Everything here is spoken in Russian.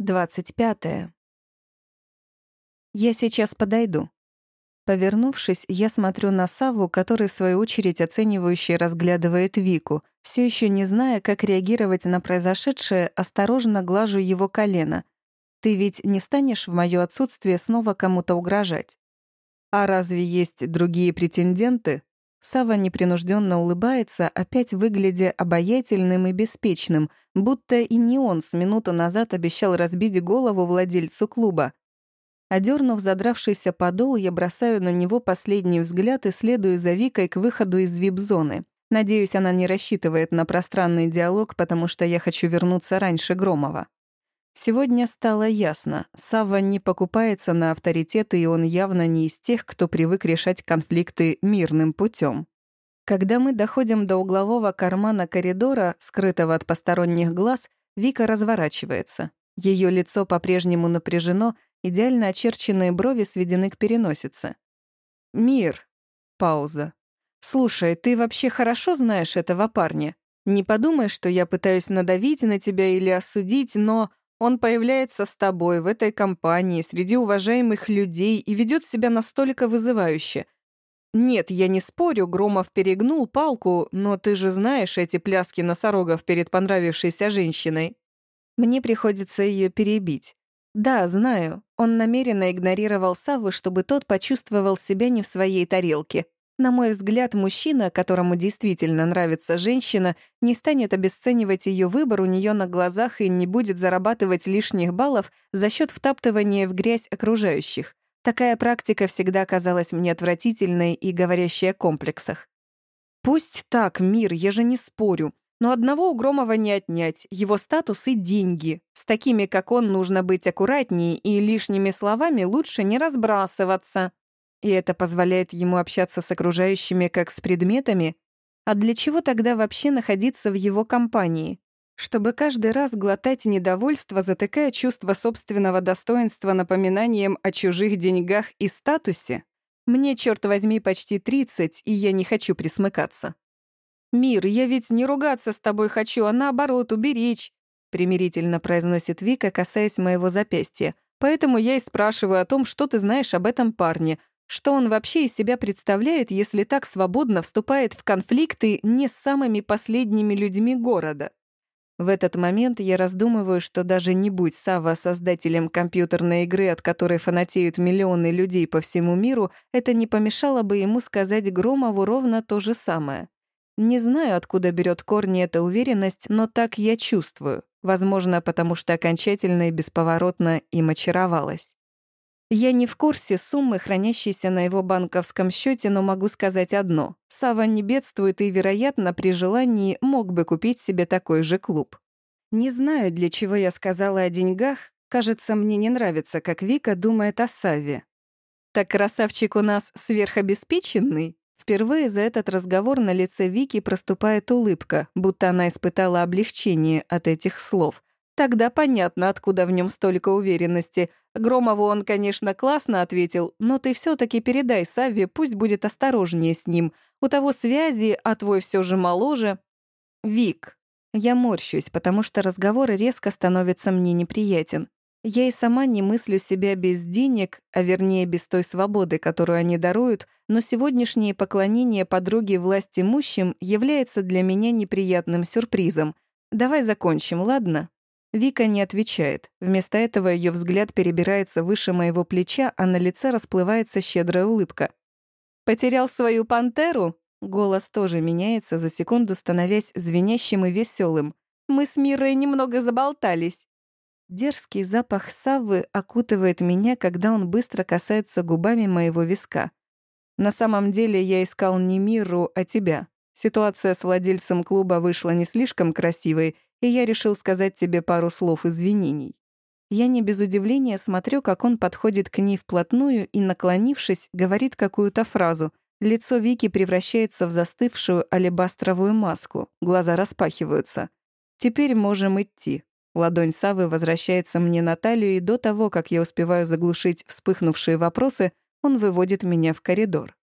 25. Я сейчас подойду. Повернувшись, я смотрю на Саву, который, в свою очередь, оценивающе разглядывает Вику. Все еще не зная, как реагировать на произошедшее, осторожно глажу его колено. Ты ведь не станешь в моё отсутствие снова кому-то угрожать? А разве есть другие претенденты? Сава непринужденно улыбается, опять выглядя обаятельным и беспечным, будто и не он с минуту назад обещал разбить голову владельцу клуба. Одернув задравшийся подол, я бросаю на него последний взгляд и следую за Викой к выходу из вип-зоны. Надеюсь, она не рассчитывает на пространный диалог, потому что я хочу вернуться раньше Громова. Сегодня стало ясно, Сава не покупается на авторитеты, и он явно не из тех, кто привык решать конфликты мирным путем. Когда мы доходим до углового кармана коридора, скрытого от посторонних глаз, Вика разворачивается. Ее лицо по-прежнему напряжено, идеально очерченные брови сведены к переносице. «Мир». Пауза. «Слушай, ты вообще хорошо знаешь этого парня? Не подумай, что я пытаюсь надавить на тебя или осудить, но он появляется с тобой в этой компании, среди уважаемых людей и ведет себя настолько вызывающе. Нет, я не спорю, Громов перегнул палку, но ты же знаешь эти пляски носорогов перед понравившейся женщиной. Мне приходится ее перебить. Да, знаю, он намеренно игнорировал Саввы, чтобы тот почувствовал себя не в своей тарелке. На мой взгляд, мужчина, которому действительно нравится женщина, не станет обесценивать ее выбор у нее на глазах и не будет зарабатывать лишних баллов за счет втаптывания в грязь окружающих. Такая практика всегда казалась мне отвратительной и говорящей о комплексах. Пусть так, мир, я же не спорю. Но одного у Громова не отнять, его статус и деньги. С такими, как он, нужно быть аккуратнее и лишними словами лучше не разбрасываться. И это позволяет ему общаться с окружающими как с предметами? А для чего тогда вообще находиться в его компании? Чтобы каждый раз глотать недовольство, затыкая чувство собственного достоинства напоминанием о чужих деньгах и статусе? Мне, черт возьми, почти 30, и я не хочу присмыкаться. «Мир, я ведь не ругаться с тобой хочу, а наоборот, уберечь», примирительно произносит Вика, касаясь моего запястья. «Поэтому я и спрашиваю о том, что ты знаешь об этом парне, что он вообще из себя представляет, если так свободно вступает в конфликты не с самыми последними людьми города? В этот момент я раздумываю, что даже не будь Сава создателем компьютерной игры, от которой фанатеют миллионы людей по всему миру, это не помешало бы ему сказать Громову ровно то же самое. Не знаю, откуда берет корни эта уверенность, но так я чувствую. Возможно, потому что окончательно и бесповоротно им очаровалась. Я не в курсе суммы, хранящейся на его банковском счете, но могу сказать одно. Сава не бедствует и, вероятно, при желании мог бы купить себе такой же клуб. Не знаю, для чего я сказала о деньгах. Кажется, мне не нравится, как Вика думает о Саве. Так красавчик у нас сверхобеспеченный? Впервые за этот разговор на лице Вики проступает улыбка, будто она испытала облегчение от этих слов. Тогда понятно, откуда в нем столько уверенности — Громову он, конечно, классно ответил, но ты все таки передай Савве, пусть будет осторожнее с ним. У того связи, а твой все же моложе. Вик. Я морщусь, потому что разговор резко становится мне неприятен. Я и сама не мыслю себя без денег, а вернее без той свободы, которую они даруют, но сегодняшнее поклонение подруге власть имущим является для меня неприятным сюрпризом. Давай закончим, ладно? Вика не отвечает. Вместо этого ее взгляд перебирается выше моего плеча, а на лице расплывается щедрая улыбка. «Потерял свою пантеру?» Голос тоже меняется, за секунду становясь звенящим и веселым. «Мы с Мирой немного заболтались». Дерзкий запах Саввы окутывает меня, когда он быстро касается губами моего виска. На самом деле я искал не Миру, а тебя. Ситуация с владельцем клуба вышла не слишком красивой, и я решил сказать тебе пару слов извинений. Я не без удивления смотрю, как он подходит к ней вплотную и, наклонившись, говорит какую-то фразу. Лицо Вики превращается в застывшую алебастровую маску, глаза распахиваются. «Теперь можем идти». Ладонь Савы возвращается мне на талию, и до того, как я успеваю заглушить вспыхнувшие вопросы, он выводит меня в коридор.